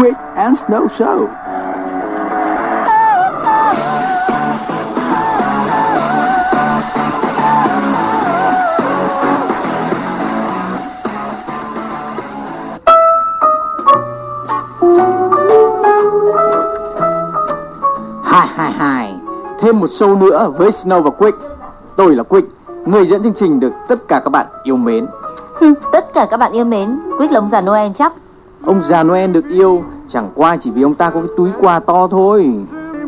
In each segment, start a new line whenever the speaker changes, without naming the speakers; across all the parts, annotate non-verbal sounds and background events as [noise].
Quick and Snow Show.
Hai hai hai. Thêm một show nữa với Snow và Quick. Tôi là Quick Người dẫn chương trình được tất cả các bạn yêu mến.
Hừ, Tất cả các bạn yêu mến. Quyết là ông già Noel chắc
Ông già Noel được yêu Chẳng qua chỉ vì ông ta có cái túi quà to thôi.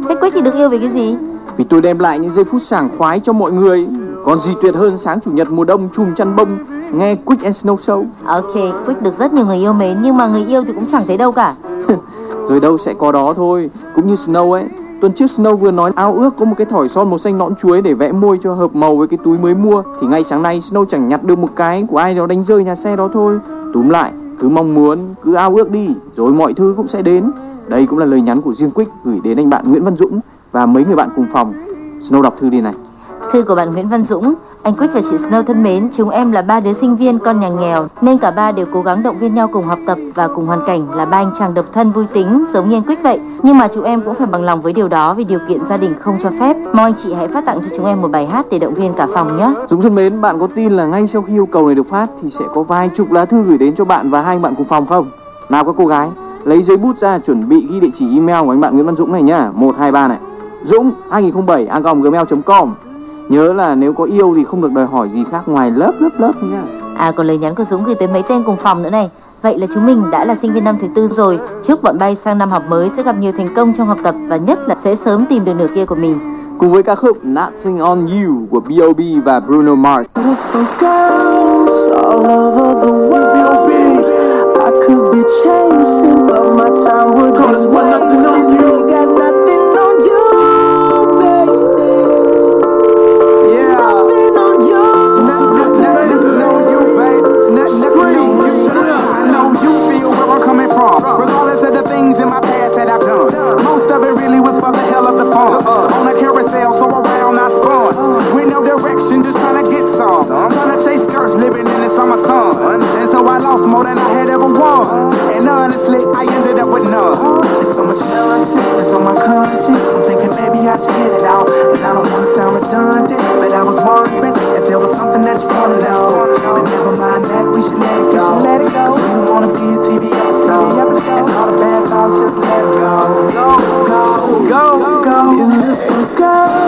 Thế Quyết thì được yêu vì cái gì?
Vì tôi đem lại những giây phút sảng khoái cho mọi người. Còn gì tuyệt hơn sáng chủ nhật mùa đông chùm chăn bông Nghe Quick and Snow Show.
Ok Quyết được rất nhiều người yêu mến Nhưng mà người yêu thì cũng chẳng thấy đâu cả. [laughs]
Rồi đâu sẽ có đó thôi. Cũng như Snow ấy Tuần trước Snow vừa nói ao ước có một cái thỏi son màu xanh nõn chuối để vẽ môi cho hợp màu với cái túi mới mua. Thì ngay sáng nay Snow chẳng nhặt được một cái của ai đó đánh rơi nhà xe đó thôi. Túm lại, cứ mong muốn, cứ ao ước đi Rồi mọi thứ cũng sẽ đến. Đây cũng là lời nhắn của riêng Quick gửi đến anh bạn Nguyễn Văn Dũng Và mấy người bạn cùng phòng. Snow đọc thư đi này.
Thư của bạn Nguyễn Văn Dũng. Anh Quyết và chị Snow thân mến Chúng em là ba đứa sinh viên con nhà nghèo Nên cả ba đều cố gắng động viên nhau cùng học tập Và cùng hoàn cảnh là ba anh chàng độc thân vui tính Giống như anh Quyết vậy. Nhưng mà chúng em cũng phải bằng lòng với điều đó Vì điều kiện gia đình không cho phép. Mong anh chị hãy phát tặng cho chúng em một bài hát Để động viên cả phòng nhé.
Dũng thân mến, bạn có tin là ngay sau khi yêu cầu này được phát Thì sẽ có vài chục lá thư gửi đến cho bạn và hai bạn cùng phòng không? Nào các cô gái, lấy giấy bút ra chuẩn bị ghi địa chỉ email của anh bạn Nguyễn Văn Dũng này nhá. 123 này. Dũng 2007 gmail.com Nhớ là nếu có yêu thì không được đòi hỏi gì khác ngoài lớp lớp lớp nhá
À còn lời nhắn của Dũng gửi tới mấy tên cùng phòng nữa này Vậy là chúng mình đã là sinh viên năm thứ tư rồi Chúc bọn bay sang năm học mới sẽ gặp nhiều thành công trong học tập Và nhất là sẽ sớm tìm được nửa kia của mình
Cùng với ca khúc Nothing on You của B.O.B và Bruno Mars.
I could be chasing, but my time would be wasted.
Go. Go, go, go, go.
Beautiful girls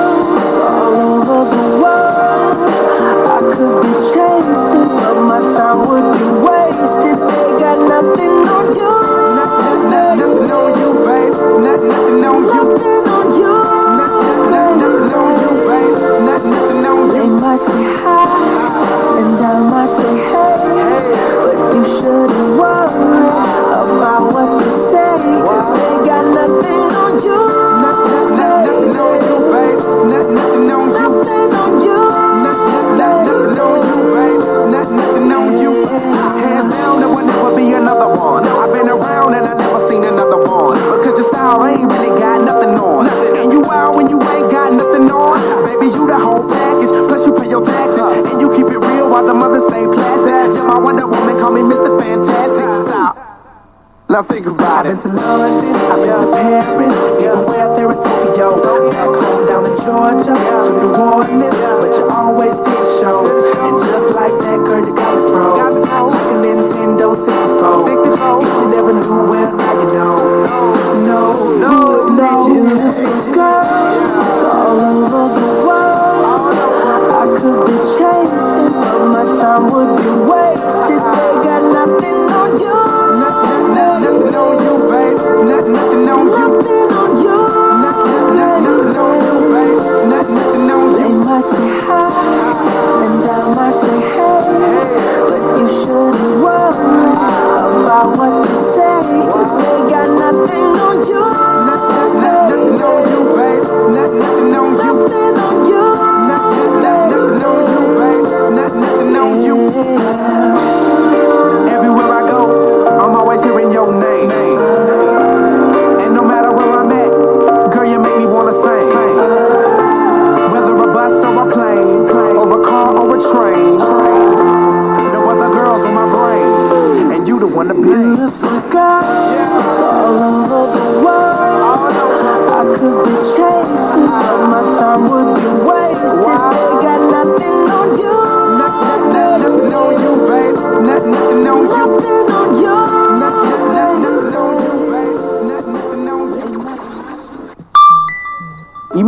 Now think about it. I've been to London, I've been to Paris, even where there in Tokyo. Back home down in Georgia, to New Orleans, but you always did show. And just like that, girl, you got me froze. Like a Nintendo 64. If you never knew, well, now you know. No, no, no.
Beautiful girls all over the world. I could be chasing, but my time would be wasted. What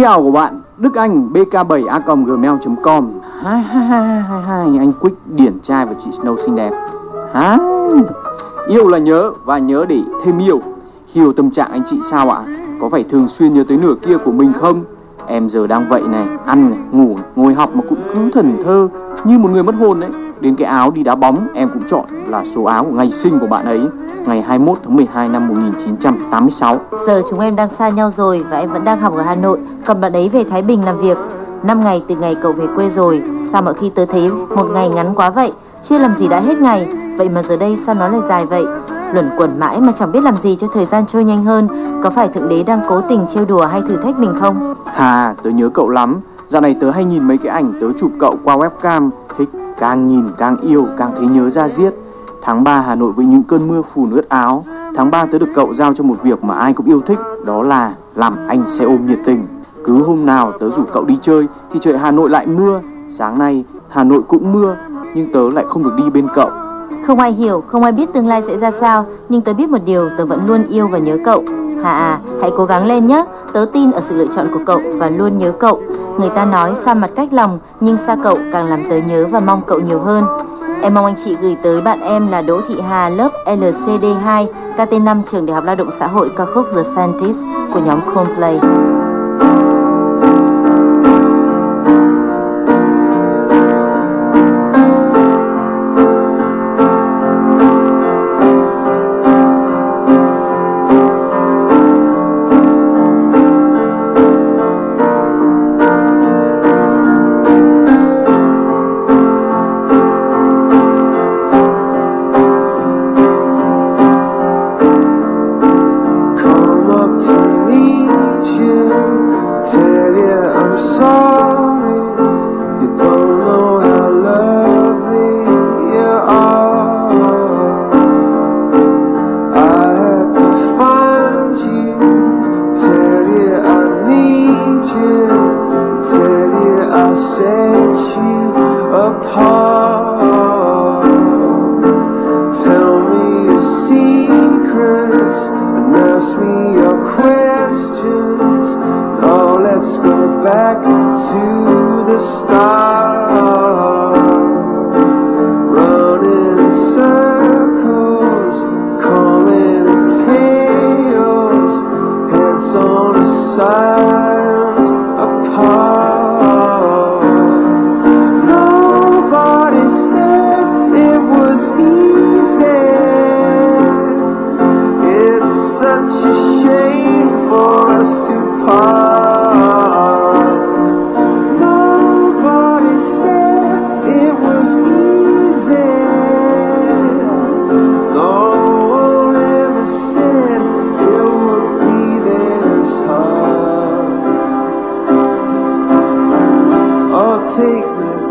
Email của bạn Đức Anh bk7a.gmail.com hai hai hai hai hai anh Quick điển trai và chị Snow xinh đẹp. Hai yêu là nhớ và nhớ để thêm yêu. Hiểu tâm trạng anh chị sao ạ? Có phải thường xuyên nhớ tới nửa kia của mình không? Em giờ đang vậy này, ăn này, ngủ, ngồi học mà cũng cứ thần thơ như một người mất hồn đấy. Đến cái áo đi đá bóng em cũng chọn là số áo của ngày sinh của bạn ấy, ngày 21 tháng 12 năm 1986.
Giờ chúng em đang xa nhau rồi và em vẫn đang học ở Hà Nội, còn bạn ấy về Thái Bình làm việc. Năm ngày từ ngày cậu về quê rồi, sao mọi khi tớ thấy một ngày ngắn quá vậy? Chưa làm gì đã hết ngày, vậy mà giờ đây sao nó lại dài vậy? Luẩn quẩn mãi mà chẳng biết làm gì cho thời gian trôi nhanh hơn, có phải Thượng Đế đang cố tình trêu đùa hay thử thách mình không?
Hà, tớ nhớ cậu lắm. Dạo này tớ hay nhìn mấy cái ảnh tớ chụp cậu qua webcam, thích càng nhìn càng yêu, càng thấy nhớ ra giết. Tháng 3 Hà Nội với những cơn mưa phùn ướt áo. Tháng 3 tớ được cậu giao cho một việc mà ai cũng yêu thích, đó là làm anh xe ôm nhiệt tình. Cứ hôm nào tớ rủ cậu đi chơi thì trời Hà Nội lại mưa. Sáng nay Hà Nội cũng mưa, nhưng tớ lại không được đi bên cậu.
Không ai hiểu, không ai biết tương lai sẽ ra sao, nhưng tớ biết một điều, tớ vẫn luôn yêu và nhớ cậu. Hà à, hãy cố gắng lên nhé, tớ tin ở sự lựa chọn của cậu và luôn nhớ cậu. Người ta nói xa mặt cách lòng, nhưng xa cậu càng làm tớ nhớ và mong cậu nhiều hơn. Em mong anh chị gửi tới bạn em là Đỗ Thị Hà lớp LCD2, KT5 trường Đại học Lao động Xã hội ca khúc The Scientist của nhóm Coldplay.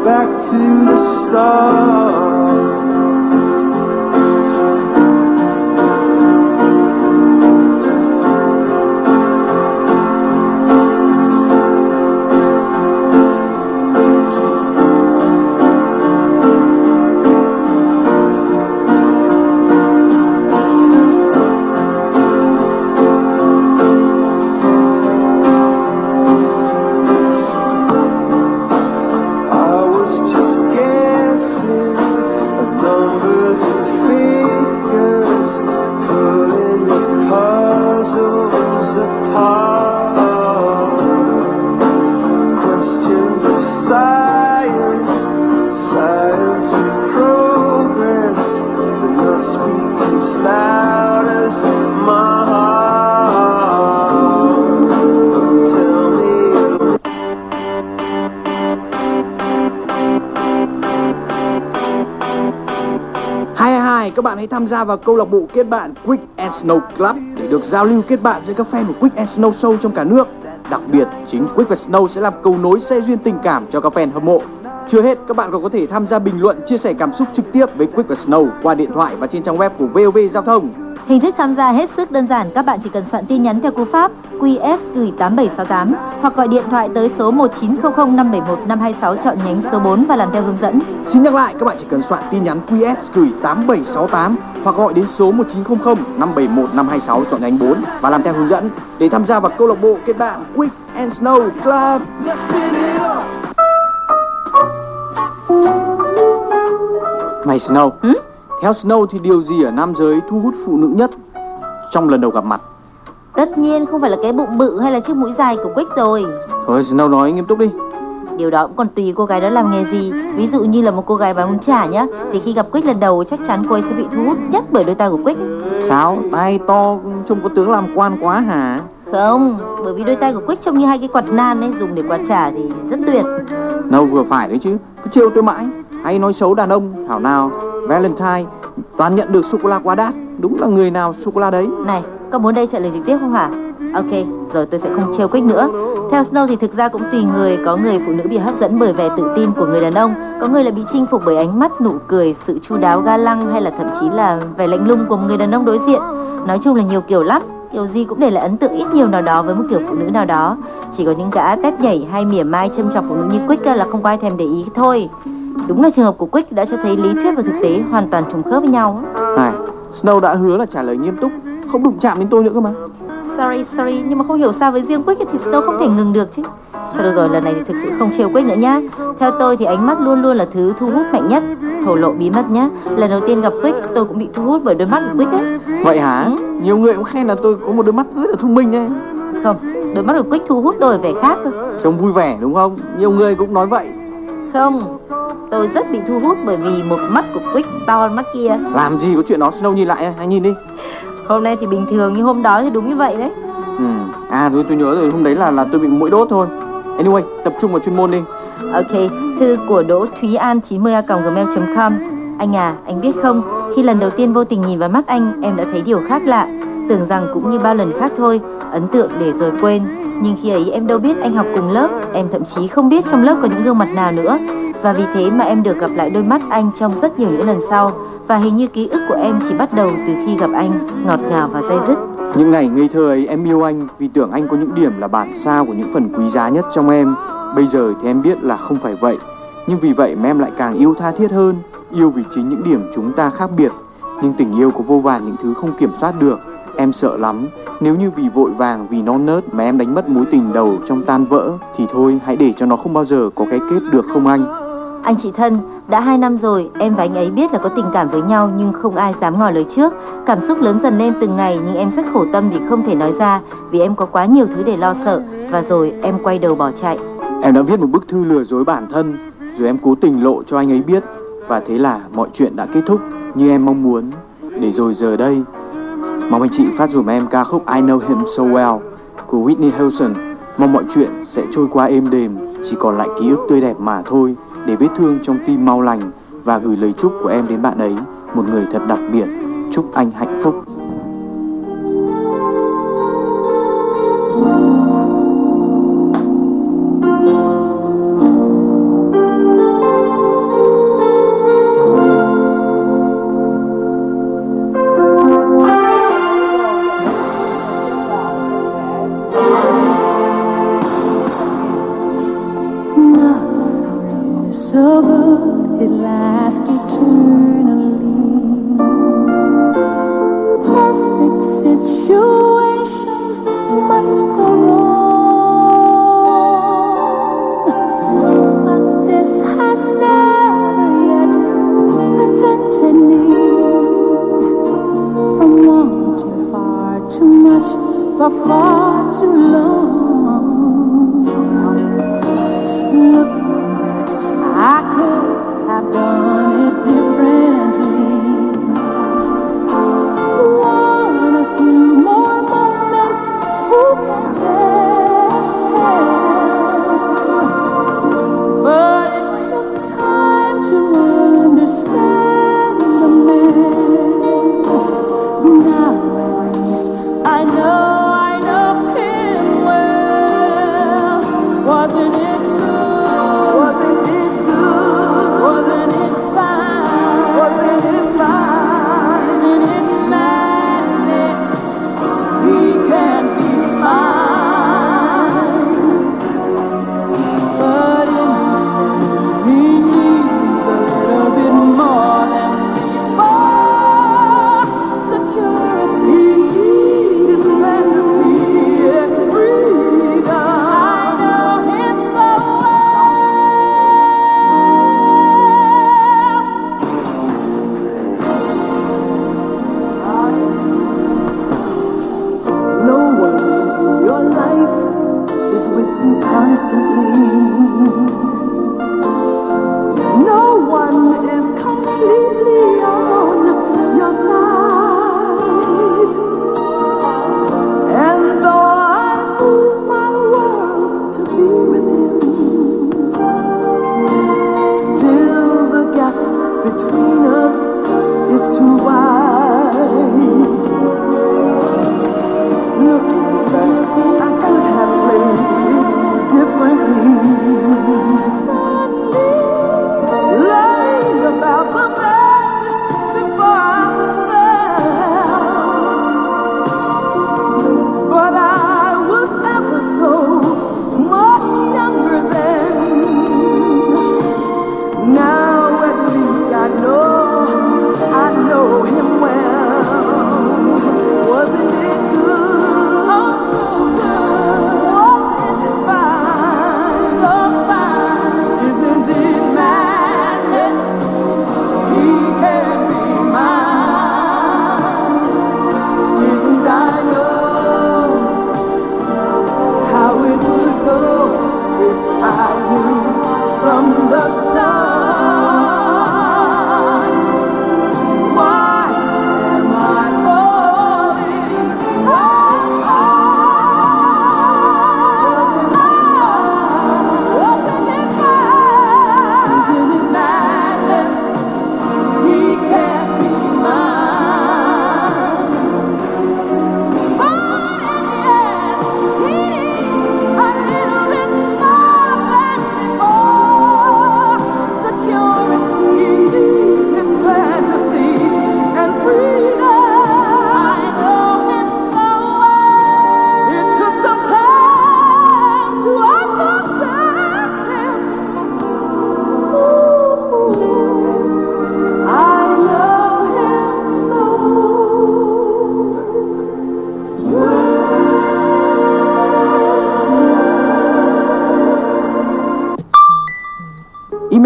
Back to the start.
Hãy tham gia vào câu lạc bộ kết bạn Quick and Snow Club để được giao lưu kết bạn với các fan của Quick and Snow Show trong cả nước. Đặc biệt, chính Quick và Snow sẽ làm cầu nối xe duyên tình cảm cho các fan hâm mộ. Chưa hết, các bạn còn có thể tham gia bình luận, chia sẻ cảm xúc trực tiếp với Quick và Snow qua điện thoại và trên trang web của VOV Giao thông.
Hình thức tham gia hết sức đơn giản, các bạn chỉ cần soạn tin nhắn theo cú pháp QS gửi 8768 hoặc gọi điện thoại tới số 1900 571 526 chọn nhánh số 4 và làm theo hướng dẫn.
Xin nhắc lại, các bạn chỉ cần soạn tin nhắn QS gửi 8768 hoặc gọi đến số 1900 571 526 chọn nhánh 4 và làm theo hướng dẫn để tham gia vào câu lạc bộ kết bạn Quick and Snow Club. Mày Snow,
Ừ?
theo Snow thì điều gì ở nam giới thu hút phụ nữ nhất trong lần đầu gặp mặt?
Tất nhiên không phải là cái bụng bự hay là chiếc mũi dài của Quick rồi.
Thôi Snow nói nghiêm túc đi.
Điều đó cũng còn tùy cô gái đó làm nghề gì. Ví dụ như là một cô gái bán bún chả nhá, thì khi gặp Quick lần đầu chắc chắn cô ấy sẽ bị thu hút nhất bởi đôi tay của Quick.
Sao? Tai to trông có tướng làm quan quá hả?
Không, bởi vì đôi tay của Quick trông như hai cái quạt nan ấy, dùng để quạt chả thì rất tuyệt.
Đâu vừa phải đấy chứ Cứ trêu tôi mãi Hay nói xấu đàn ông Thảo nào Valentine Toàn nhận được sô-cô-la quá đắt Đúng là người nào sô-cô-la đấy
Này, có muốn đây trả lời trực tiếp không hả? Ok, rồi tôi sẽ không trêu Quick nữa. Theo Snow thì thực ra cũng tùy người, có người phụ nữ bị hấp dẫn bởi vẻ tự tin của người đàn ông, có người là bị chinh phục bởi ánh mắt, nụ cười, sự chu đáo ga lăng hay là thậm chí là vẻ lạnh lùng của người đàn ông đối diện. Nói chung là nhiều kiểu lắm, kiểu gì cũng để lại ấn tượng ít nhiều nào đó với một kiểu phụ nữ nào đó. Chỉ có những gã tép nhảy hay mỉa mai châm chọc phụ nữ như Quick là không có ai thèm để ý thôi. Đúng là trường hợp của Quick đã cho thấy lý thuyết và thực tế hoàn toàn trùng khớp với nhau.
Này Snow đã hứa là trả lời nghiêm túc không đụng chạm đến tôi nữa cơ mà
Sorry, sorry, nhưng mà không hiểu sao với riêng Quick thì Snow không thể ngừng được chứ. Thôi được rồi, lần này thì thực sự không trêu Quick nữa nhá. Theo tôi thì ánh mắt luôn luôn là thứ thu hút mạnh nhất. Thổ lộ bí mật nhá. Lần đầu tiên gặp Quick, tôi cũng bị thu hút bởi đôi mắt của Quick đấy.
Vậy hả Nhiều người cũng khen là tôi có một đôi mắt rất là thông minh đấy
Không, đôi mắt của Quick thu hút tôi vẻ khác cơ.
Trông vui vẻ đúng không Nhiều người cũng nói vậy
Không, tôi rất bị thu hút bởi vì một mắt của Quick to hơn mắt kia.
Làm gì có chuyện đó Snow nhìn lại Hãy nhìn đi
Hôm nay thì bình thường nhưng hôm đó thì đúng như vậy đấy.
ừ. À tôi, tôi nhớ rồi Hôm đấy là là tôi bị mũi đốt thôi Anyway tập trung vào chuyên môn đi
Ok, thư của Đỗ Thúy An 90a.gmail.com Anh à, anh biết không, khi lần đầu tiên vô tình nhìn vào mắt anh, em đã thấy điều khác lạ. Tưởng rằng cũng như bao lần khác thôi, ấn tượng để rồi quên. Nhưng khi ấy em đâu biết anh học cùng lớp, em thậm chí không biết trong lớp có những gương mặt nào nữa. Và vì thế mà em được gặp lại đôi mắt anh trong rất nhiều những lần sau. Và hình như ký ức của em chỉ bắt đầu từ khi gặp anh, ngọt ngào và dây dứt.
Những ngày ngây thơ ấy em yêu anh vì tưởng anh có những điểm là bản sao của những phần quý giá nhất trong em. Bây giờ thì em biết là không phải vậy. Nhưng vì vậy mà em lại càng yêu tha thiết hơn. Yêu vì chính những điểm chúng ta khác biệt. Nhưng tình yêu có vô vàn những thứ không kiểm soát được. Em sợ lắm. Nếu như vì vội vàng, vì non nớt mà em đánh mất mối tình đầu trong tan vỡ thì thôi hãy để cho nó không bao giờ có cái kết được không anh?
Anh chị thân, đã hai năm rồi, em và anh ấy biết là có tình cảm với nhau nhưng không ai dám ngỏ lời trước. Cảm xúc lớn dần lên từng ngày nhưng em rất khổ tâm vì không thể nói ra vì em có quá nhiều thứ để lo sợ và rồi em quay đầu bỏ chạy.
Em đã viết một bức thư lừa dối bản thân Rồi em cố tình lộ cho anh ấy biết Và thế là mọi chuyện đã kết thúc Như em mong muốn Để rồi giờ đây Mong anh chị phát dùm em ca khúc I Know Him So Well Của Whitney Houston Mong mọi chuyện sẽ trôi qua êm đềm Chỉ còn lại ký ức tươi đẹp mà thôi để vết thương trong tim mau lành Và gửi lời chúc của em đến bạn ấy, Một người thật đặc biệt. Chúc anh hạnh phúc.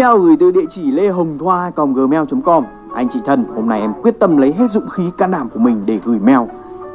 Email gửi từ địa chỉ lê hồng thoa gmail.com Anh chị thân, hôm nay em quyết tâm lấy hết dũng khí can đảm của mình để gửi mail.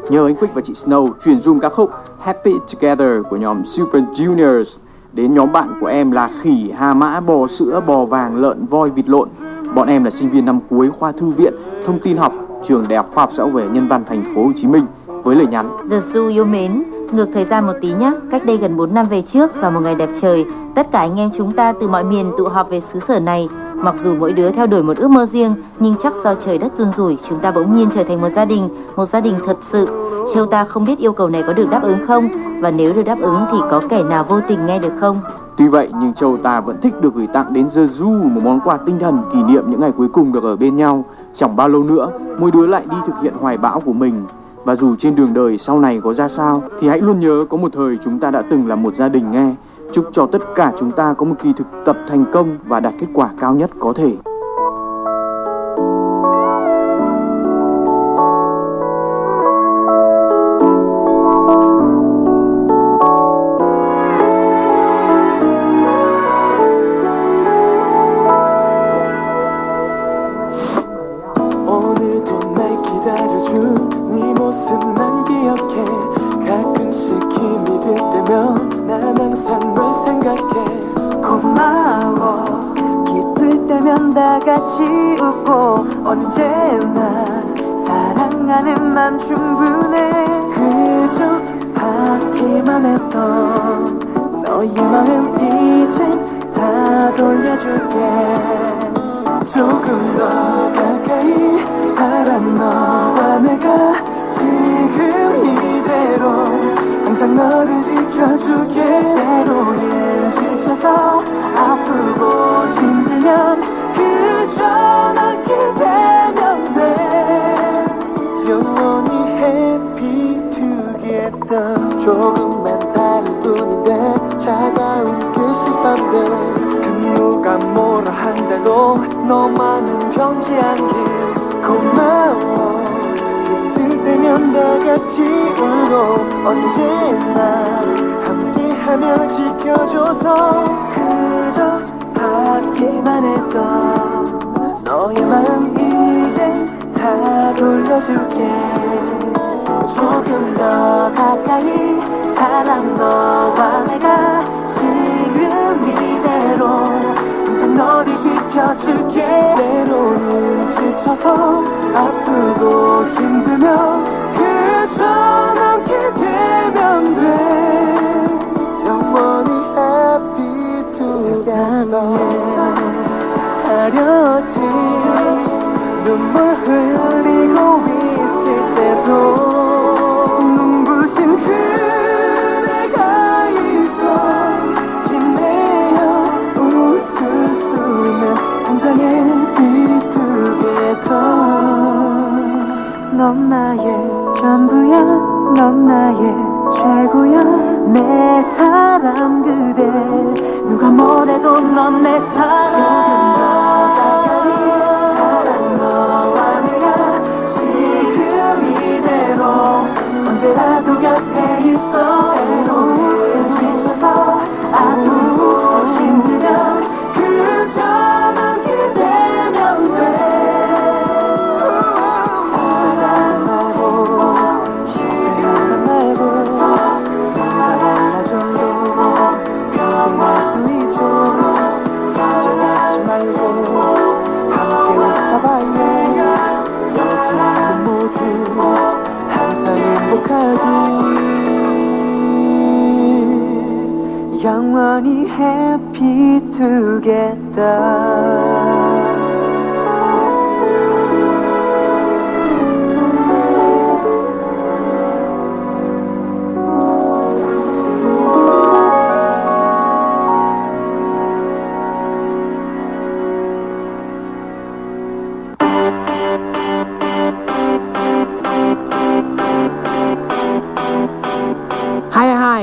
Nhờ anh Quick và chị Snow truyền zoom ca khúc Happy Together của nhóm Super Juniors đến nhóm bạn của em là khỉ, hà mã, bò sữa, bò vàng, lợn, voi, vịt lộn. Bọn em là sinh viên năm cuối khoa thư viện, thông tin học, trường Đại học Khoa học Xã hội Nhân văn Thành phố Hồ Chí Minh với lời nhắn
The zoo yêu mến, ngược thời gian một tí nhé. Cách đây gần 4 năm về trước vào một ngày đẹp trời, tất cả anh em chúng ta từ mọi miền tụ họp về xứ sở này. Mặc dù mỗi đứa theo đuổi một ước mơ riêng, nhưng chắc do trời đất run rủi, chúng ta bỗng nhiên trở thành một gia đình, một gia đình thật sự. Châu ta không biết yêu cầu này có được đáp ứng không, và nếu được đáp ứng thì có kẻ nào vô tình nghe được không?
Tuy vậy nhưng Châu ta vẫn thích được gửi tặng đến Jeju một món quà tinh thần kỷ niệm những ngày cuối cùng được ở bên nhau. Chẳng bao lâu nữa, mỗi đứa lại đi thực hiện hoài bão của mình. Và dù trên đường đời sau này có ra sao, thì hãy luôn nhớ có một thời chúng ta đã từng là một gia đình nghe. Chúc cho tất cả chúng ta có một kỳ thực tập thành công và đạt kết quả cao nhất có thể.
아프고 힘들면 그저 남게 되면 돼. 영원히 happy together 가려진 눈물 흘리고 있을 때도 나의 전부야 넌 나의 최고야. 내 사람 그대 누가 뭐래도 넌 내 사랑. 지금 이대로 언제라도 곁에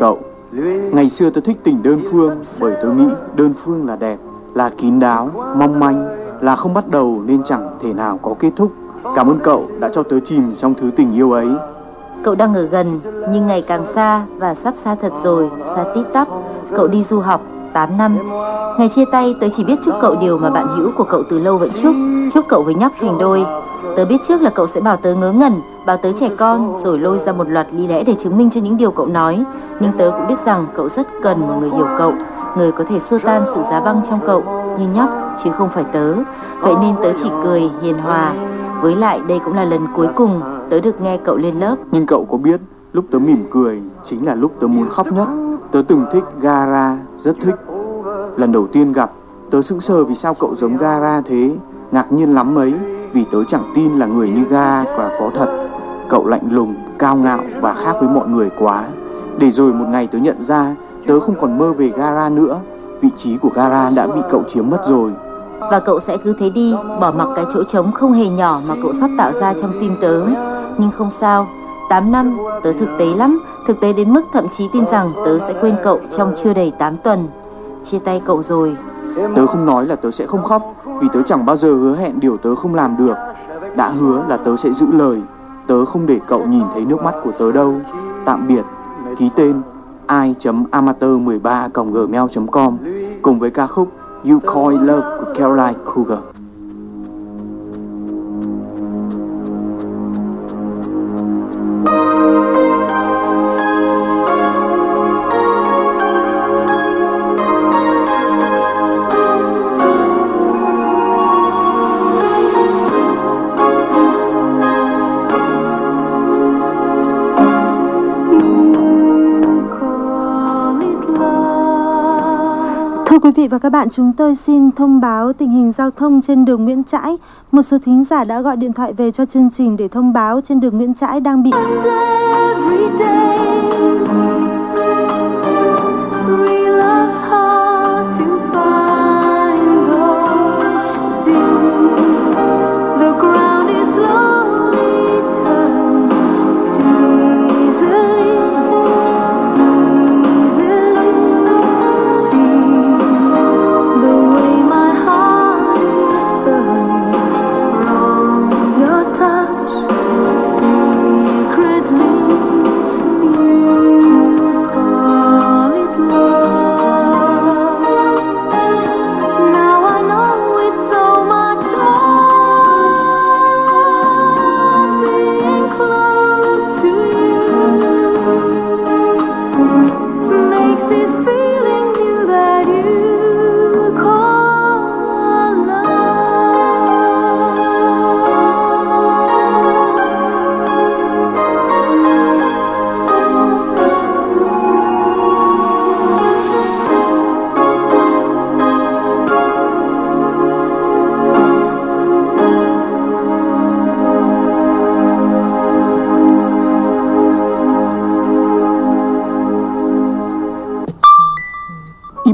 Cậu Ngày xưa tôi thích tình đơn phương bởi tôi nghĩ đơn phương là đẹp, là kín đáo, mong manh, là không bắt đầu nên chẳng thể nào có kết thúc. Cảm ơn cậu đã cho tớ chìm trong thứ tình yêu ấy.
Cậu đang ở gần nhưng ngày càng xa và sắp xa thật rồi, xa tít tắp. Cậu đi du học 8 năm. Ngày chia tay tớ chỉ biết chúc cậu điều mà bạn hữu của cậu từ lâu vẫn chúc, chúc cậu với nhóc thành đôi. Tớ biết trước là cậu sẽ bảo tớ ngớ ngẩn, bảo tớ trẻ con rồi lôi ra một loạt lý lẽ để chứng minh cho những điều cậu nói. Nhưng tớ cũng biết rằng cậu rất cần một người hiểu cậu, người có thể xua tan sự giá băng trong cậu như nhóc chứ không phải tớ. Vậy nên tớ chỉ cười hiền hòa. Với lại đây cũng là lần cuối cùng tớ được nghe cậu lên lớp.
Nhưng cậu có biết lúc tớ mỉm cười chính là lúc tớ muốn khóc nhất. Tớ từng thích Gara, rất thích. Lần đầu tiên gặp, tớ sững sờ vì sao cậu giống Gara thế. Ngạc nhiên lắm mấy vì tớ chẳng tin là người như Gara và có thật. Cậu lạnh lùng, cao ngạo và khác với mọi người quá. Để rồi một ngày tớ nhận ra tớ không còn mơ về Gara nữa. Vị trí của Gara đã bị cậu chiếm mất rồi.
Và cậu sẽ cứ thế đi, bỏ mặc cái chỗ trống không hề nhỏ mà cậu sắp tạo ra trong tim tớ. Nhưng không sao, 8 năm, tớ thực tế lắm, thực tế đến mức thậm chí tin rằng tớ sẽ quên cậu trong chưa đầy 8 tuần. Chia tay cậu rồi,
Tớ không nói là tớ sẽ không khóc Vì tớ chẳng bao giờ hứa hẹn điều tớ không làm được. Đã hứa là tớ sẽ giữ lời. Tớ không để cậu nhìn thấy nước mắt của tớ đâu. Tạm biệt. Ký tên i.amateur13 gmail.com Cùng với ca khúc You Call Love của Caroline Kruger.
Vị và các bạn, chúng tôi xin thông báo tình hình giao thông trên đường Nguyễn Trãi. Một số thính giả đã gọi điện thoại về cho chương trình để thông báo trên đường Nguyễn Trãi đang bị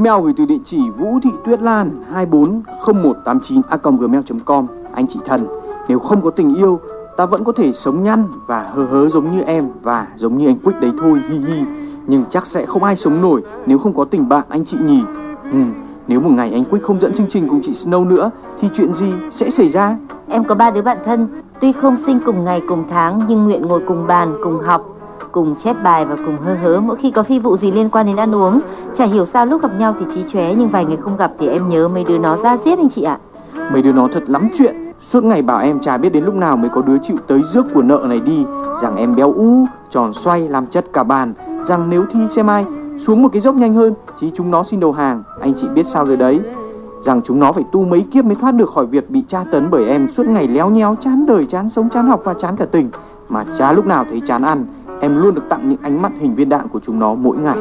Email gửi từ địa chỉ Vũ Thị Tuyết Lan 240189 gmail.com Anh chị thân, nếu không có tình yêu, ta vẫn có thể sống nhăn và hờ hớ giống như em và giống như anh Quyết đấy thôi, hi hi. Nhưng chắc sẽ không ai sống nổi nếu không có tình bạn anh chị nhỉ. Ừ, nếu một ngày anh Quyết không dẫn chương trình cùng chị Snow nữa, thì chuyện gì sẽ xảy ra?
em có ba đứa bạn thân, tuy không sinh cùng ngày cùng tháng nhưng nguyện ngồi cùng bàn, cùng học, cùng chép bài và cùng hơ hớ. Mỗi khi có phi vụ gì liên quan đến ăn uống. Chả hiểu sao lúc gặp nhau thì trí chóe nhưng vài ngày không gặp thì em nhớ mấy đứa nó ra giết anh chị ạ.
Mấy đứa nó thật lắm chuyện. Suốt ngày bảo em chả biết đến lúc nào mới có đứa chịu tới rước của nợ này đi. Rằng em béo ú, tròn xoay, làm chất cả bàn. Rằng nếu thi xe mai xuống một cái dốc nhanh hơn Thì chúng nó xin đầu hàng. Anh chị biết sao rồi đấy. Rằng chúng nó phải tu mấy kiếp mới thoát được khỏi việc bị tra tấn bởi em. Suốt ngày léo nhéo chán đời chán sống chán học và chán cả tình. Mà chả lúc nào thấy chán ăn em luôn được tặng những ánh mắt hình viên đạn của chúng nó mỗi ngày.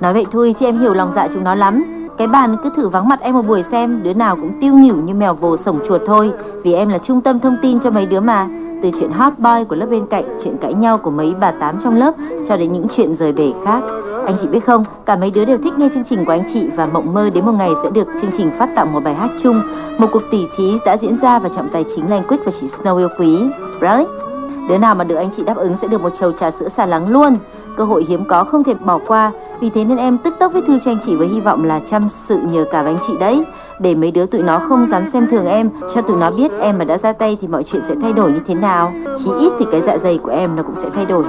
Nói vậy thôi chứ em hiểu lòng dạ chúng nó lắm. Cái bàn cứ thử vắng mặt em một buổi xem, Đứa nào cũng tiêu nghỉu như mèo vồ sổng chuột thôi. Vì em là trung tâm thông tin cho mấy đứa mà. Từ chuyện hot boy của lớp bên cạnh, Chuyện cãi nhau của mấy bà tám trong lớp, Cho đến những chuyện rời bể khác. Anh chị biết không, Cả mấy đứa đều thích nghe chương trình của anh chị Và mộng mơ đến một ngày sẽ được chương trình phát tặng một bài hát chung. Một cuộc tỉ thí đã diễn ra Và trọng tài chính là anh Quick và chị Snow yêu quý. Really? Đứa nào mà được anh chị đáp ứng sẽ được một chầu trà sữa xà lắng luôn. Cơ hội hiếm có không thể bỏ qua. Vì thế nên em tức tốc viết thư cho anh chị với hy vọng là chăm sự nhờ cả anh chị đấy. Để mấy đứa tụi nó không dám xem thường em, cho tụi nó biết em mà đã ra tay thì mọi chuyện sẽ thay đổi như thế nào. Chí ít thì cái dạ dày của em nó cũng sẽ thay đổi.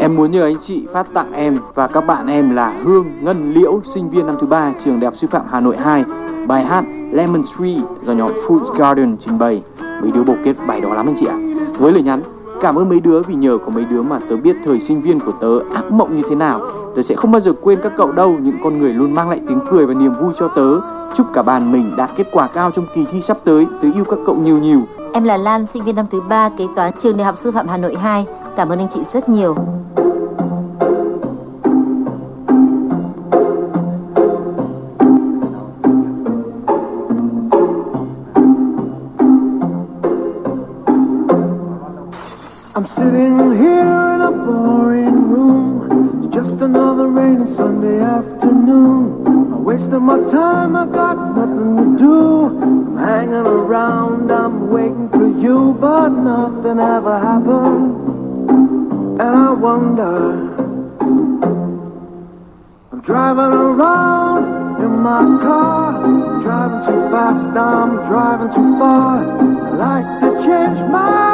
Em muốn nhờ anh chị phát tặng em và các bạn em là Hương, Ngân, Liễu, sinh viên năm thứ ba trường Đại học Sư phạm Hà Nội 2, bài hát Lemon Tree do nhóm Food Garden trình bày. Mấy đứa bổ kết bài đó lắm anh chị ạ. Với lời nhắn Cảm ơn mấy đứa vì nhờ có mấy đứa mà tớ biết thời sinh viên của tớ ác mộng như thế nào. Tớ sẽ không bao giờ quên các cậu đâu, những con người luôn mang lại tiếng cười và niềm vui cho tớ. Chúc cả bàn mình đạt kết quả cao trong kỳ thi sắp tới. Tớ yêu các cậu nhiều nhiều.
Em là Lan, sinh viên năm thứ ba kế toán trường Đại học Sư phạm Hà Nội 2. Cảm ơn anh chị rất nhiều.
I'm sitting here in a boring room. It's just another rainy Sunday afternoon. I'm wasting my time, I got nothing to do. I'm hanging around, I'm waiting for you, but nothing ever happens. And I wonder. I'm driving around in my car, driving too fast, I'm driving too far. I like to change my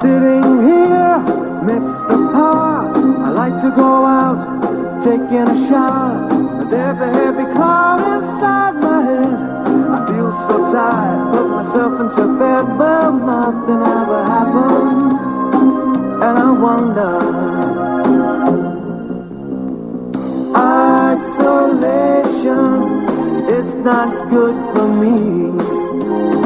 sitting here, Mr. Power. I like to go out, taking a shower. But there's a heavy cloud inside my head. I feel so tired, put myself into bed, but nothing ever happens. And I wonder. Isolation is not good for me.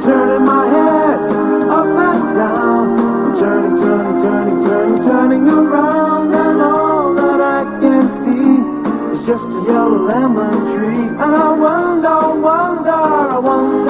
I'm turning my head up and down. I'm turning, turning, turning, turning, turning around, and all that I can see is just a yellow lemon tree. And I wonder, wonder, I wonder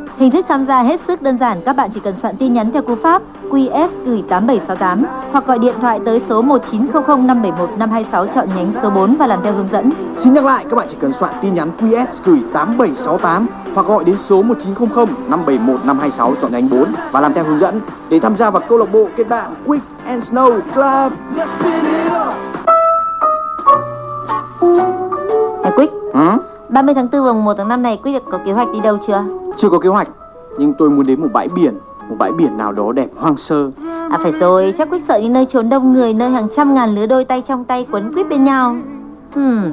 Hình thức tham gia hết sức đơn giản, các bạn chỉ cần soạn tin nhắn theo cú pháp QS gửi 8768 hoặc gọi điện thoại tới số 1900 571 526 chọn nhánh số 4 và làm theo hướng dẫn.
Xin nhắc lại, các bạn chỉ cần soạn tin nhắn QS gửi 8768 hoặc gọi đến số 1900 571 526 chọn nhánh 4 và làm theo hướng dẫn để tham gia vào câu lạc bộ kết bạn Quick and Snow Club.
Này Quick,
Hả?
30 tháng 4 và mùng 1 tháng 5 này Quick có kế hoạch đi đâu chưa?
Chưa có kế hoạch, nhưng tôi muốn đến một bãi biển, một bãi biển nào đó đẹp hoang sơ.
À phải rồi, chắc Quick sợ đi nơi trốn đông người, nơi hàng trăm ngàn lứa đôi tay trong tay quấn quýt bên nhau. Hmm.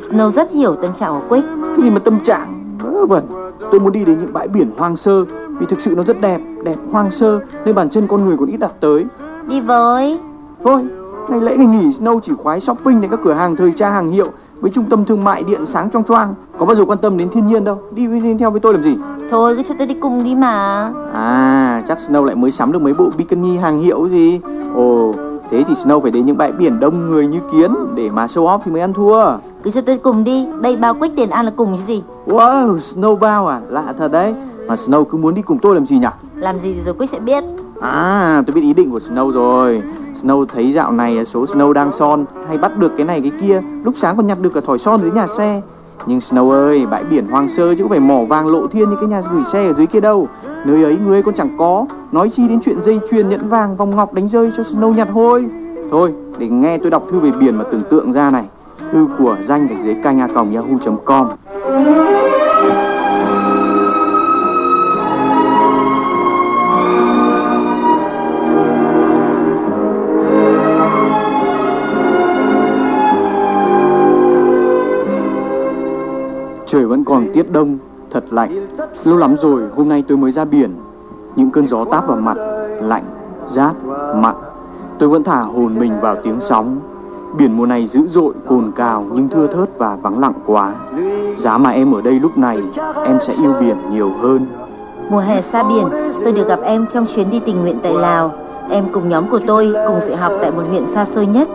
Snow rất hiểu tâm trạng của Quick.
Cái gì mà tâm trạng vớ vẩn. Tôi muốn đi đến những bãi biển hoang sơ vì thực sự nó rất đẹp, đẹp hoang sơ nơi bàn chân con người còn ít đặt tới.
Đi với.
Thôi, ngày lễ ngày nghỉ Snow chỉ khoái shopping đến các cửa hàng thời trang hàng hiệu với trung tâm thương mại điện sáng trong choang. Có bao giờ quan tâm đến thiên nhiên đâu. Đi, đi theo với tôi làm gì?
Thôi cứ cho tôi đi cùng đi mà.
À, chắc Snow lại mới sắm được mấy bộ bikini hàng hiệu gì. Ồ, thế thì Snow phải đến những bãi biển đông người như kiến để mà show off thì mới ăn thua.
Cứ cho tôi cùng đi. Đây bao Quick tiền ăn là cùng chứ gì.
Wow, Snow bao à, lạ thật đấy. Mà Snow cứ muốn đi cùng tôi làm gì nhỉ?
Làm gì thì rồi Quick sẽ biết.
À, tôi biết ý định của Snow rồi. Snow thấy dạo này số Snow đang son hay bắt được cái này cái kia, lúc sáng còn nhặt được cả thỏi son dưới nhà xe. Nhưng Snow ơi, bãi biển hoang sơ chứ không phải mỏ vàng lộ thiên như cái nhà gửi xe ở dưới kia đâu. Nơi ấy người còn chẳng có, nói chi đến chuyện dây chuyền nhẫn vàng vòng ngọc đánh rơi cho Snow nhặt hôi. Thôi, để nghe tôi đọc thư về biển mà tưởng tượng ra này. Thư của danh gạch dưới canh a còng yahoo.com Trời vẫn còn tiết đông, thật lạnh. Lâu lắm rồi, hôm nay tôi mới ra biển. Những cơn gió táp vào mặt, lạnh, rát, mặn. Tôi vẫn thả hồn mình vào tiếng sóng. Biển mùa này dữ dội, cồn cào nhưng thưa thớt và vắng lặng quá. Giá mà em ở đây lúc này, em sẽ yêu biển nhiều hơn.
Mùa hè xa biển, tôi được gặp em trong chuyến đi tình nguyện tại Lào. Em cùng nhóm của tôi cùng dạy học tại một huyện xa xôi nhất.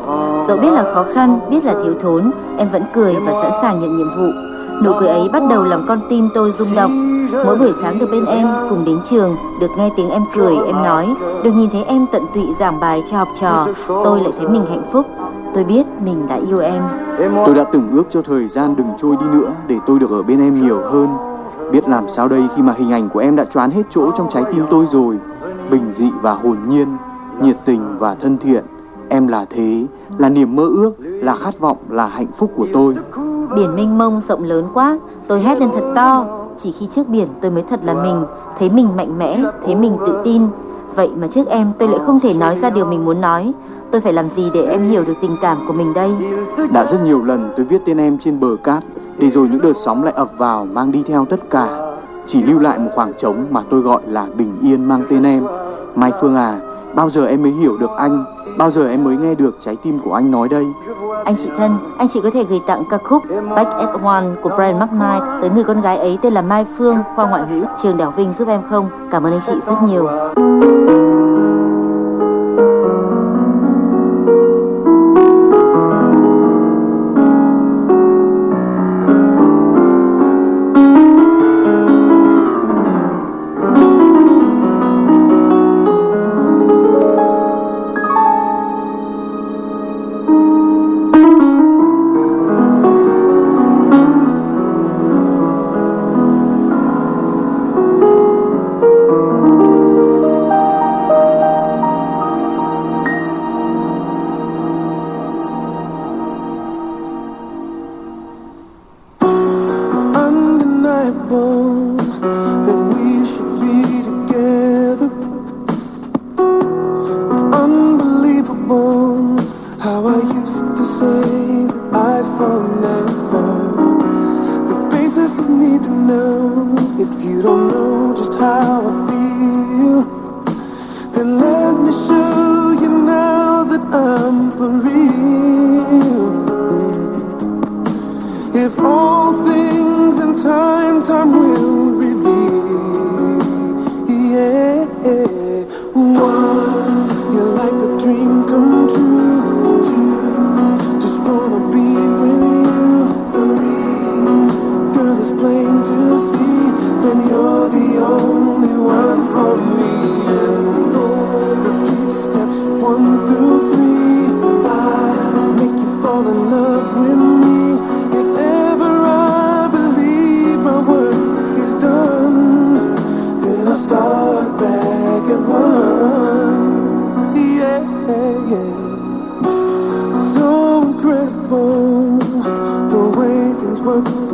Dẫu biết là khó khăn, biết là thiếu thốn, em vẫn cười và sẵn sàng nhận nhiệm vụ. Nụ cười ấy bắt đầu làm con tim tôi rung động. Mỗi buổi sáng được bên em, cùng đến trường, được nghe tiếng em cười, em nói, được nhìn thấy em tận tụy giảng bài cho học trò, tôi lại thấy mình hạnh phúc. Tôi biết mình đã yêu em.
Tôi đã từng ước cho thời gian đừng trôi đi nữa để tôi được ở bên em nhiều hơn. Biết làm sao đây khi mà hình ảnh của em đã choán hết chỗ trong trái tim tôi rồi. Bình dị và hồn nhiên, nhiệt tình và thân thiện. Em là thế, là niềm mơ ước, là khát vọng, là hạnh phúc của tôi.
Biển mênh mông rộng lớn quá, tôi hét lên thật to. Chỉ khi trước biển tôi mới thật là mình, thấy mình mạnh mẽ, thấy mình tự tin. Vậy mà trước em tôi lại không thể nói ra điều mình muốn nói. Tôi phải làm gì để em hiểu được tình cảm của mình đây?
Đã rất nhiều lần tôi viết tên em trên bờ cát Để rồi những đợt sóng lại ập vào mang đi theo tất cả Chỉ lưu lại một khoảng trống mà tôi gọi là bình yên mang tên em Mai Phương à, bao giờ em mới hiểu được anh Bao giờ em mới nghe được trái tim của anh nói đây
Anh chị thân, anh chị có thể gửi tặng ca khúc Back at One của Brian McKnight tới người con gái ấy tên là Mai Phương, khoa ngoại ngữ, trường Đại học Vinh giúp em không? Cảm ơn anh chị rất nhiều.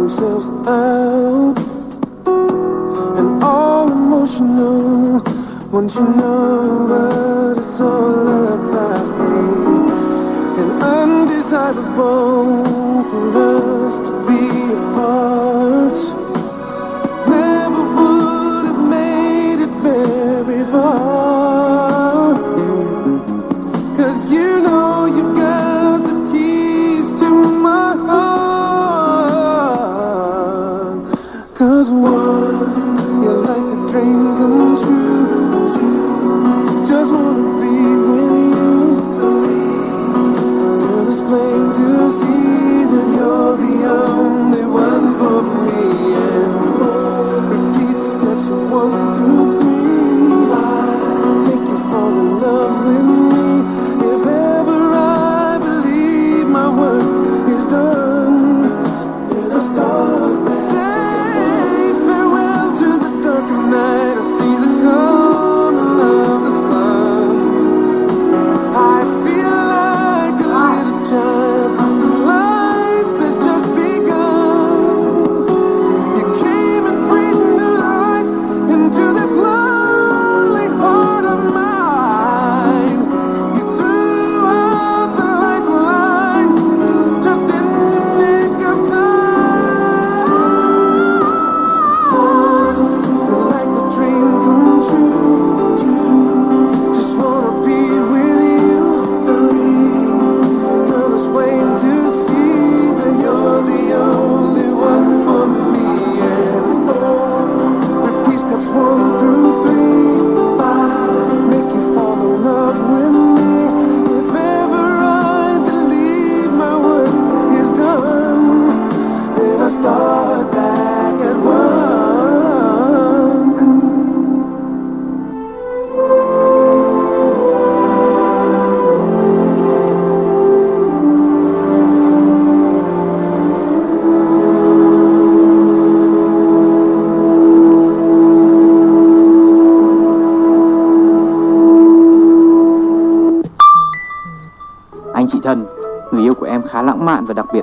Themselves out. And all emotional once you know what it's all about hey, and undesirable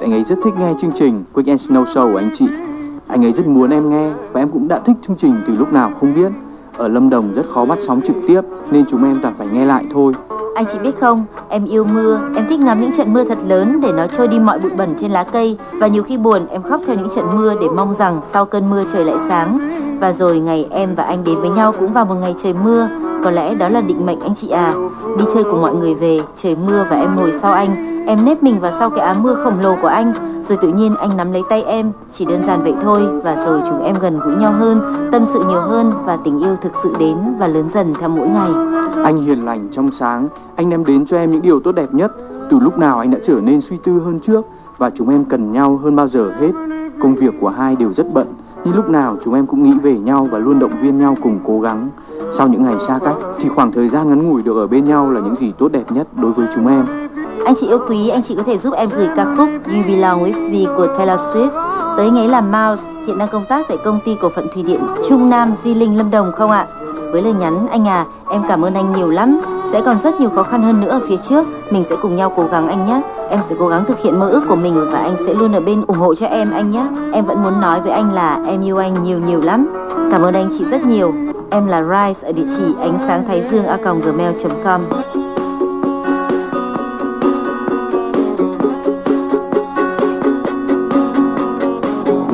anh ấy rất thích nghe chương trình Quick and Snow Show của anh chị. Anh ấy rất muốn em nghe và em cũng đã thích chương trình từ lúc nào không biết. Ở Lâm Đồng rất khó bắt sóng trực tiếp nên chúng em toàn phải nghe lại thôi.
Anh chị biết không, em yêu mưa, em thích ngắm những trận mưa thật lớn để nó trôi đi mọi bụi bẩn trên lá cây và nhiều khi buồn em khóc theo những trận mưa để mong rằng sau cơn mưa trời lại sáng. Và rồi ngày em và anh đến với nhau cũng vào một ngày trời mưa, có lẽ đó là định mệnh anh chị à. Đi chơi cùng mọi người về, trời mưa và em ngồi sau anh, em nếp mình vào sau cái áo mưa khổng lồ của anh, rồi tự nhiên anh nắm lấy tay em, chỉ đơn giản vậy thôi và rồi chúng em gần gũi nhau hơn, tâm sự nhiều hơn và tình yêu thực sự đến và lớn dần theo mỗi ngày.
Anh hiền lành trong sáng, anh đem đến cho em những điều tốt đẹp nhất. Từ lúc nào anh đã trở nên suy tư hơn trước và chúng em cần nhau hơn bao giờ hết. Công việc của hai đều rất bận, nhưng lúc nào chúng em cũng nghĩ về nhau và luôn động viên nhau cùng cố gắng. Sau những ngày xa cách thì khoảng thời gian ngắn ngủi được ở bên nhau là những gì tốt đẹp nhất đối với chúng em.
Anh chị yêu quý, anh chị có thể giúp em gửi ca khúc You Belong With Me của Taylor Swift tới ngày làm là Mouse, hiện đang công tác tại công ty cổ phận thủy điện Trung Nam Di Linh Lâm Đồng không ạ? Với lời nhắn, anh à, em cảm ơn anh nhiều lắm. Sẽ còn rất nhiều khó khăn hơn nữa ở phía trước. Mình sẽ cùng nhau cố gắng anh nhé. Em sẽ cố gắng thực hiện mơ ước của mình và anh sẽ luôn ở bên ủng hộ cho em anh nhé. Em vẫn muốn nói với anh là em yêu anh nhiều nhiều lắm. Cảm ơn anh chị rất nhiều. Em là Rice ở địa chỉ ánh sáng thái dương a gmail.com.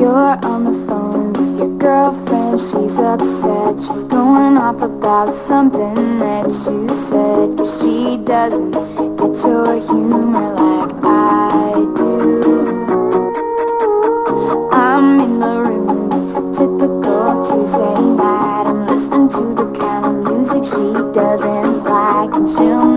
You're on the phone with your girlfriend, she's upset. She's going off about something that you said. Cause she doesn't get your humor like I do. I'm in the room, it's a typical Tuesday night. I'm listening to the kind of music she doesn't like, and she'll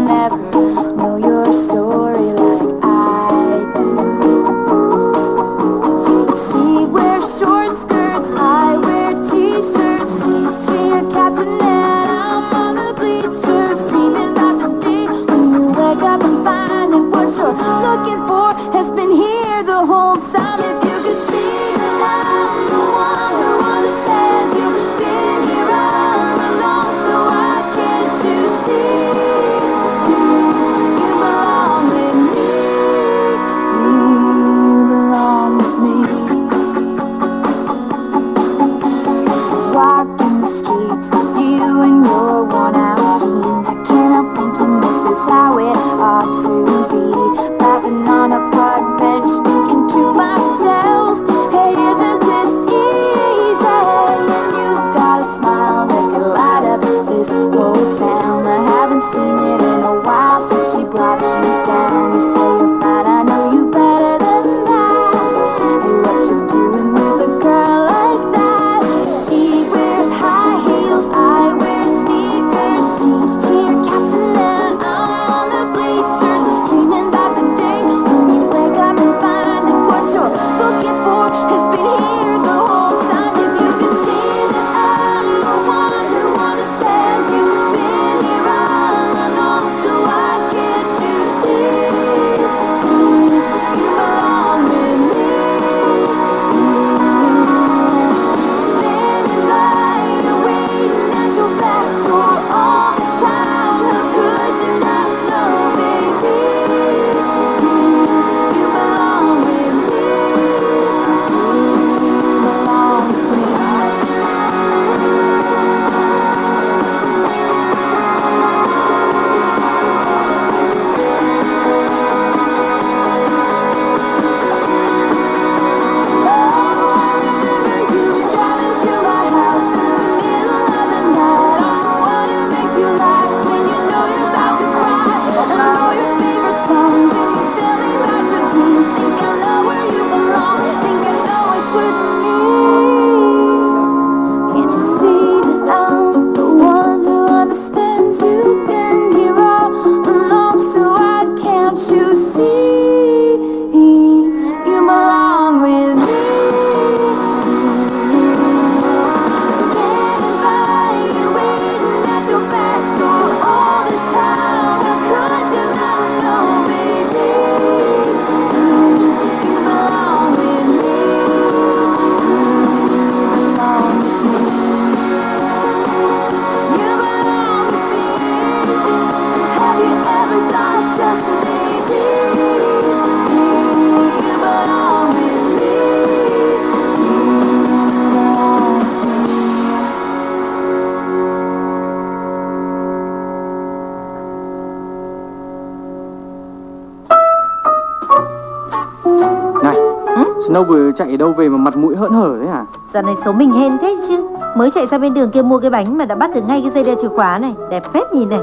Vừa chạy đâu về mà mặt mũi hỡn hở đấy à
Giờ này số mình hên thế chứ. Mới chạy ra bên đường kia mua cái bánh mà đã bắt được ngay cái dây đeo chìa khóa này. Đẹp phết nhìn này.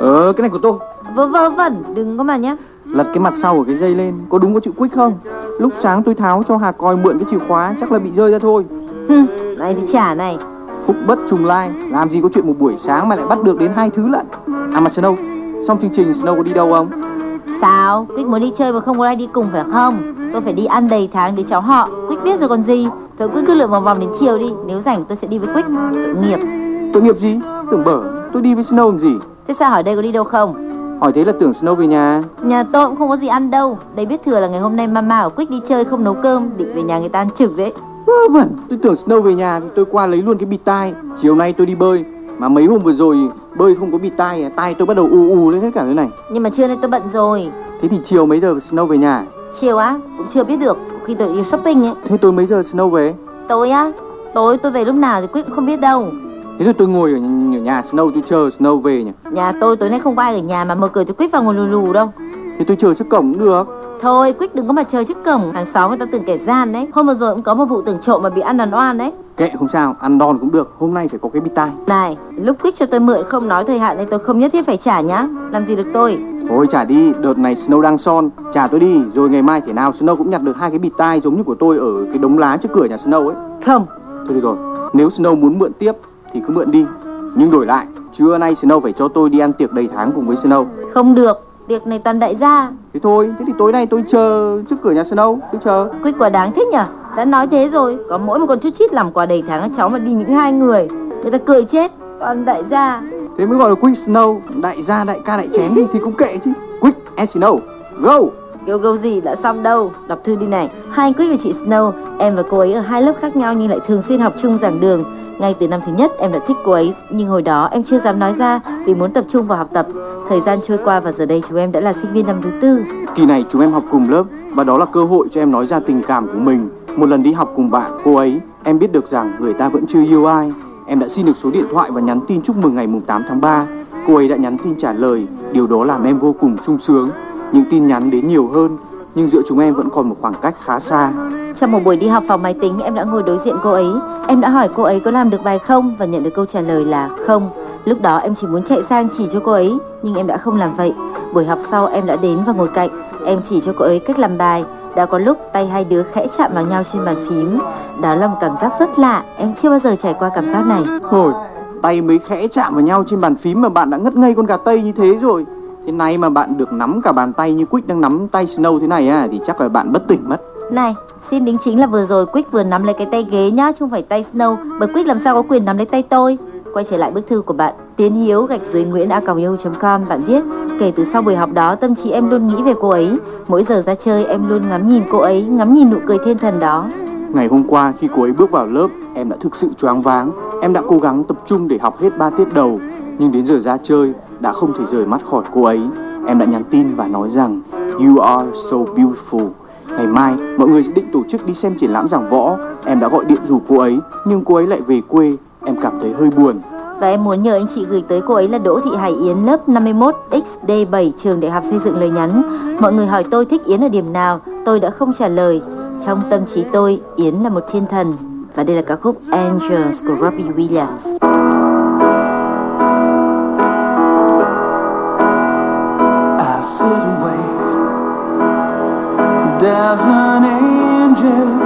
Ờ cái này của tôi.
Vớ vớ vẩn đừng có mà nhá.
Lật cái mặt sau của cái dây lên. Có đúng có chữ Quick không? Lúc sáng tôi tháo cho Hà coi mượn cái chìa khóa Chắc là bị rơi ra thôi.
Hừm, này thì trả này.
Phúc bất trùng lai. Làm gì có chuyện một buổi sáng mà lại bắt được đến hai thứ lận. À mà Snow Xong chương trình Snow có đi đâu không?
Sao? Quyết muốn đi chơi mà không có ai đi cùng phải không? Tôi phải đi ăn đầy tháng để cháu họ. Quyết biết rồi còn gì. Thôi Quyết cứ lượn vòng vòng đến chiều đi. Nếu rảnh tôi sẽ đi với Quyết Tội nghiệp.
Tội nghiệp gì? Tưởng bở Tôi đi với Snow làm gì?
Thế sao hỏi đây có đi đâu không?
Hỏi thế là tưởng Snow về nhà.
Nhà tôi cũng không có gì ăn đâu. Đấy biết thừa là ngày hôm nay mama ở Quyết đi chơi không nấu cơm. Định về nhà người ta ăn trực đấy.
Vớ vẩn. Tôi tưởng Snow về nhà thì tôi qua lấy luôn cái bịt tai. Chiều nay tôi đi bơi. Mà mấy hôm vừa rồi bơi không có bịt tai à, Tai tôi bắt đầu ù ù lên hết cả thế này.
Nhưng mà trưa nay tôi bận rồi.
Thế thì chiều mấy giờ Snow về nhà
Chiều á cũng chưa biết được. Khi tôi đi shopping ấy.
Thế tôi mấy giờ Snow về?
Tối á Tối tôi về lúc nào thì Quyết cũng không biết đâu.
Thế thì tôi ngồi ở nhà, ở nhà Snow tôi chờ Snow về nhỉ?
Nhà tôi tối nay không có ai ở nhà mà mở cửa cho Quyết vào ngồi lù lù đâu.
Thế tôi chờ trước cổng cũng được
Thôi Quyết đừng có mà chờ trước cổng. Hàng xóm người ta tưởng kẻ gian đấy. Hôm vừa rồi cũng có một vụ tưởng trộm mà bị ăn đòn oan đấy.
Kệ không sao. Ăn đòn cũng được. Hôm nay phải có cái bịt tai.
Này lúc Quyết cho tôi mượn không nói thời hạn nên tôi không nhất thiết phải trả nhá. Làm gì được tôi?
Thôi trả đi. Đợt này Snow đang son. Trả tôi đi. Rồi ngày mai thể nào Snow cũng nhặt được hai cái bịt tai giống như của tôi Ở cái đống lá trước cửa nhà Snow ấy.
Không.
Thôi được rồi. Nếu Snow muốn mượn tiếp Thì cứ mượn đi. Nhưng đổi lại Trưa nay Snow phải cho tôi đi ăn tiệc đầy tháng cùng với Snow.
Không được Tiệc này toàn đại gia.
Thế thôi Thế thì tối nay tôi chờ trước cửa nhà Snow Tôi chờ.
Quyết quả đáng thế nhở? Đã nói thế rồi. Có mỗi một con chút chít làm quà đầy tháng cháu mà đi những hai người. Người ta cười chết. Toàn đại gia.
Thế mới gọi là Quick Snow. Đại gia đại ca đại chén thì, thì cũng kệ chứ. Quick and Snow Go
Kêu gâu gì đã xong đâu. Đọc thư đi này. Hai Quyết và chị Snow, Em và cô ấy ở hai lớp khác nhau nhưng lại thường xuyên học chung giảng đường. Ngay từ năm thứ nhất, em đã thích cô ấy. Nhưng hồi đó, em chưa dám nói ra Vì muốn tập trung vào học tập. Thời gian trôi qua và giờ đây chúng em đã là sinh viên năm thứ tư.
Kỳ này chúng em học cùng lớp, Và đó là cơ hội cho em nói ra tình cảm của mình. Một lần đi học cùng bạn, cô ấy, Em biết được rằng người ta vẫn chưa yêu ai. Em đã xin được số điện thoại và nhắn tin chúc mừng ngày mùng 8 tháng 3 Cô ấy đã nhắn tin trả lời, Điều đó làm em vô cùng sung sướng. Những tin nhắn đến nhiều hơn Nhưng giữa chúng em vẫn còn một khoảng cách khá xa.
Trong một buổi đi học phòng máy tính em đã ngồi đối diện cô ấy. Em đã hỏi cô ấy có làm được bài không Và nhận được câu trả lời là không. Lúc đó em chỉ muốn chạy sang chỉ cho cô ấy Nhưng em đã không làm vậy. Buổi học sau em đã đến và ngồi cạnh. Em chỉ cho cô ấy cách làm bài. Đã có lúc tay hai đứa khẽ chạm vào nhau trên bàn phím. Đó là một cảm giác rất lạ. Em chưa bao giờ trải qua cảm giác này.
Thôi tay mới khẽ chạm vào nhau trên bàn phím Mà bạn đã ngất ngây con gà tây như thế rồi Thế này mà bạn được nắm cả bàn tay như Quick đang nắm tay Snow thế này à Thì chắc là bạn bất tỉnh mất.
Này xin đính chính là vừa rồi Quick vừa nắm lấy cái tay ghế nhá Chứ không phải tay Snow. Bởi Quick làm sao có quyền nắm lấy tay tôi? Quay trở lại bức thư của bạn Tiến Hiếu gạch dưới Nguyễn a com. Bạn viết Kể từ sau buổi học đó tâm trí em luôn nghĩ về cô ấy. Mỗi giờ ra chơi em luôn ngắm nhìn cô ấy Ngắm nhìn nụ cười thiên thần đó.
Ngày hôm qua khi cô ấy bước vào lớp Em đã thực sự choáng váng. Em đã cố gắng tập trung để học hết 3 tiết đầu. Nhưng đến giờ ra chơi đã không thể rời mắt khỏi cô ấy Em đã nhắn tin và nói rằng You are so beautiful Ngày mai mọi người sẽ định tổ chức đi xem triển lãm giảng võ Em đã gọi điện rủ cô ấy Nhưng cô ấy lại về quê Em cảm thấy hơi buồn
Và em muốn nhờ anh chị gửi tới cô ấy là Đỗ Thị Hải Yến lớp 51 XD7 trường Đại học Xây dựng lời nhắn. Mọi người hỏi tôi thích Yến ở điểm nào, tôi đã không trả lời. Trong tâm trí tôi, Yến là một thiên thần. Và đây là ca khúc Angels của Robbie Williams.
There's an angel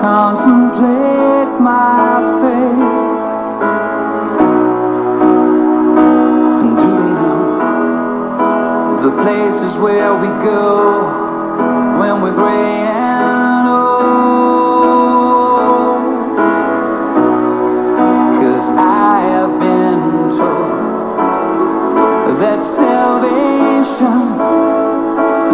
contemplate my fate. And do they know the places where we go when we're gray and I have been told that salvation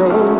road.